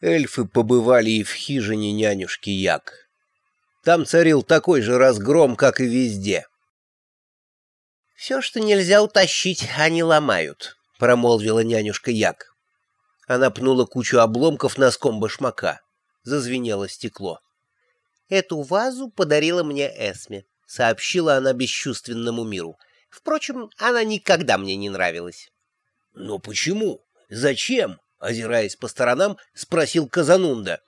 эльфы побывали и в хижине нянюшки Як. Там царил такой же разгром, как и везде. «Все, что нельзя утащить, они ломают», — промолвила нянюшка Як. Она пнула кучу обломков носком башмака. Зазвенело стекло. «Эту вазу подарила мне Эсме», — сообщила она бесчувственному миру. «Впрочем, она никогда мне не нравилась». «Но почему? Зачем?» Озираясь по сторонам, спросил Казанунда.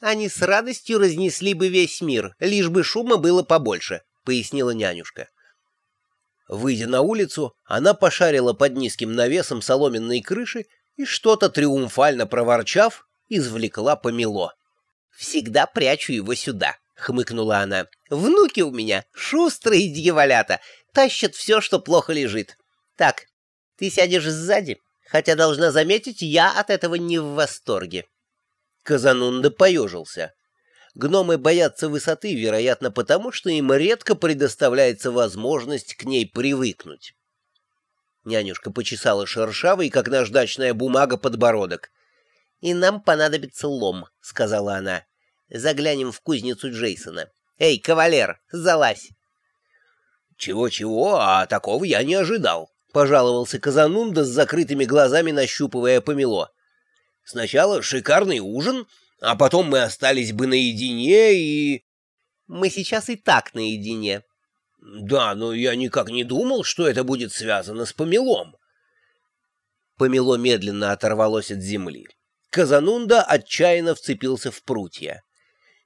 «Они с радостью разнесли бы весь мир, лишь бы шума было побольше», — пояснила нянюшка. Выйдя на улицу, она пошарила под низким навесом соломенной крыши и, что-то триумфально проворчав, извлекла помело. «Всегда прячу его сюда», — хмыкнула она. «Внуки у меня, шустрые дьяволята, тащат все, что плохо лежит. Так, ты сядешь сзади, хотя, должна заметить, я от этого не в восторге. Казанунда поежился. Гномы боятся высоты, вероятно, потому что им редко предоставляется возможность к ней привыкнуть. Нянюшка почесала шершавый, как наждачная бумага, подбородок. «И нам понадобится лом», — сказала она. «Заглянем в кузницу Джейсона. Эй, кавалер, залазь!» «Чего-чего, а такого я не ожидал», — пожаловался Казанунда с закрытыми глазами, нащупывая помело. «Сначала шикарный ужин, а потом мы остались бы наедине и...» «Мы сейчас и так наедине». «Да, но я никак не думал, что это будет связано с помелом». Помело медленно оторвалось от земли. Казанунда отчаянно вцепился в прутья.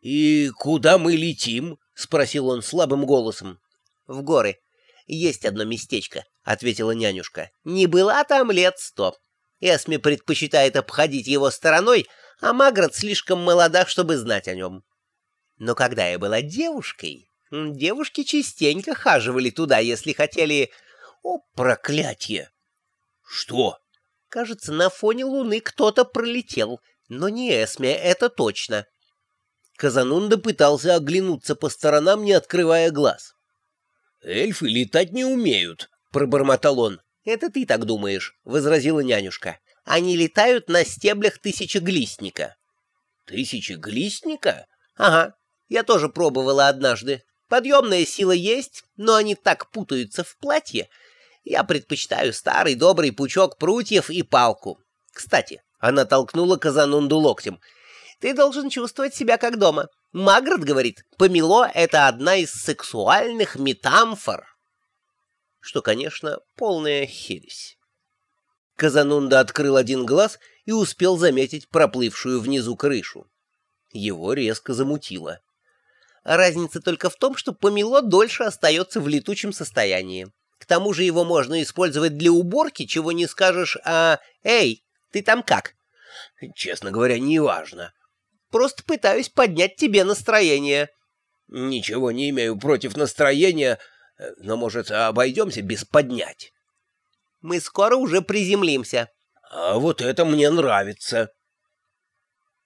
«И куда мы летим?» — спросил он слабым голосом. «В горы. Есть одно местечко. — ответила нянюшка. «Не была там лет сто. Эсми предпочитает обходить его стороной, а Маград слишком молода, чтобы знать о нем. Но когда я была девушкой, девушки частенько хаживали туда, если хотели... О, проклятие!» «Что?» «Кажется, на фоне луны кто-то пролетел, но не Эсми, это точно». Казанунда пытался оглянуться по сторонам, не открывая глаз. «Эльфы летать не умеют», пробормотал он. «Это ты так думаешь», — возразила нянюшка. «Они летают на стеблях тысячеглистника». «Тысячеглистника?» «Ага, я тоже пробовала однажды. Подъемная сила есть, но они так путаются в платье. Я предпочитаю старый добрый пучок прутьев и палку. Кстати, она толкнула Казанунду локтем. Ты должен чувствовать себя как дома. Маград говорит, помело — это одна из сексуальных метамфор что, конечно, полная хересь. Казанунда открыл один глаз и успел заметить проплывшую внизу крышу. Его резко замутило. Разница только в том, что помело дольше остается в летучем состоянии. К тому же его можно использовать для уборки, чего не скажешь а «Эй, ты там как?» «Честно говоря, неважно. Просто пытаюсь поднять тебе настроение». «Ничего не имею против настроения, Э, но, может, обойдемся без поднять? Мы скоро уже приземлимся. А вот это мне нравится.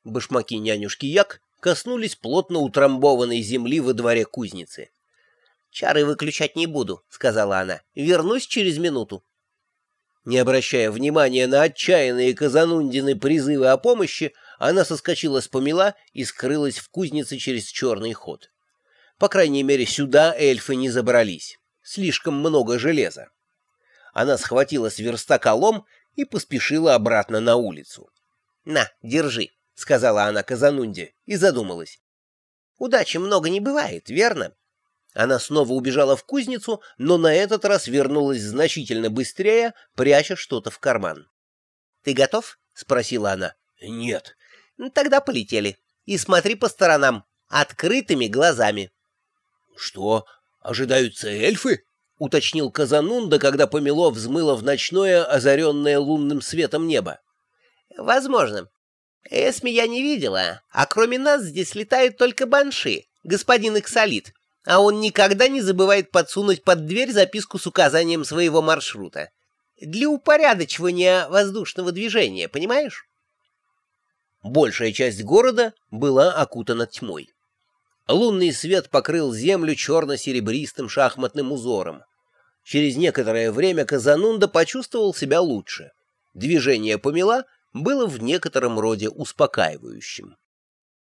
Башмаки нянюшки Як коснулись плотно утрамбованной земли во дворе кузницы. «Чары выключать не буду», — сказала она. «Вернусь через минуту». Не обращая внимания на отчаянные Казанундины призывы о помощи, она соскочила с помела и скрылась в кузнице через черный ход. По крайней мере, сюда эльфы не забрались. Слишком много железа. Она схватила с верстака лом и поспешила обратно на улицу. «На, держи», — сказала она Казанунде и задумалась. «Удачи много не бывает, верно?» Она снова убежала в кузницу, но на этот раз вернулась значительно быстрее, пряча что-то в карман. «Ты готов?» — спросила она. «Нет». «Тогда полетели. И смотри по сторонам, открытыми глазами». «Что, ожидаются эльфы?» — уточнил Казанунда, когда помело взмыло в ночное, озаренное лунным светом небо. «Возможно. Эсми я не видела, а кроме нас здесь летают только банши, господин Иксолит, а он никогда не забывает подсунуть под дверь записку с указанием своего маршрута. Для упорядочивания воздушного движения, понимаешь?» Большая часть города была окутана тьмой. Лунный свет покрыл землю черно-серебристым шахматным узором. Через некоторое время Казанунда почувствовал себя лучше. Движение помела было в некотором роде успокаивающим.